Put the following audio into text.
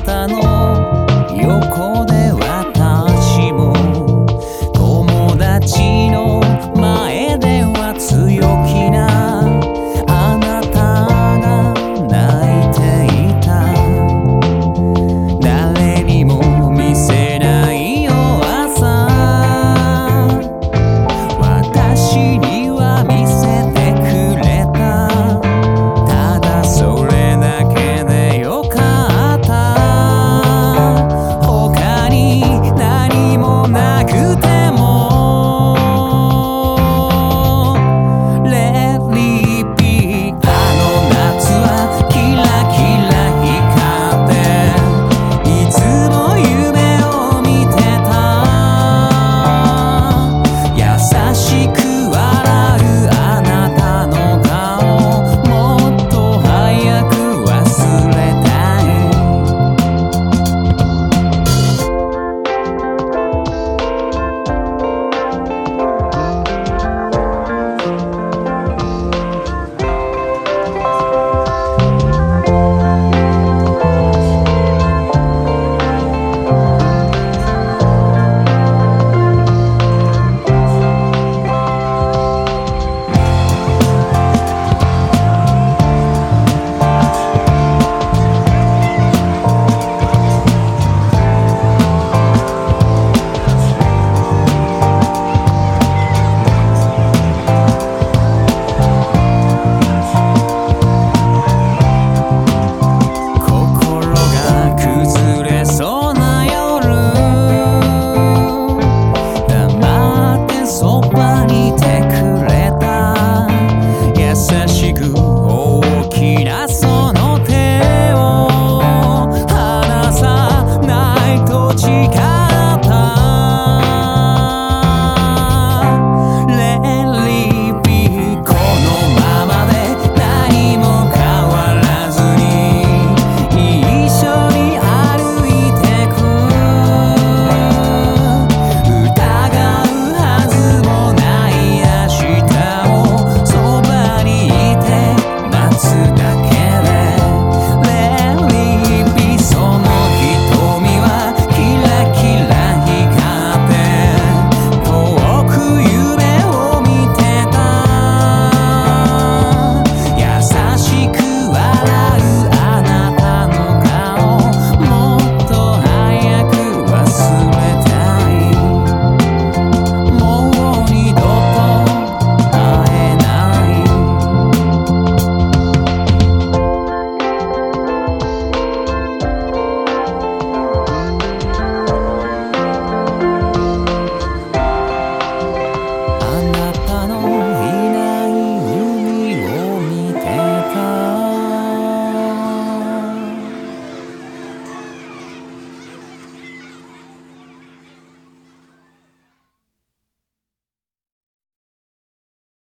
方の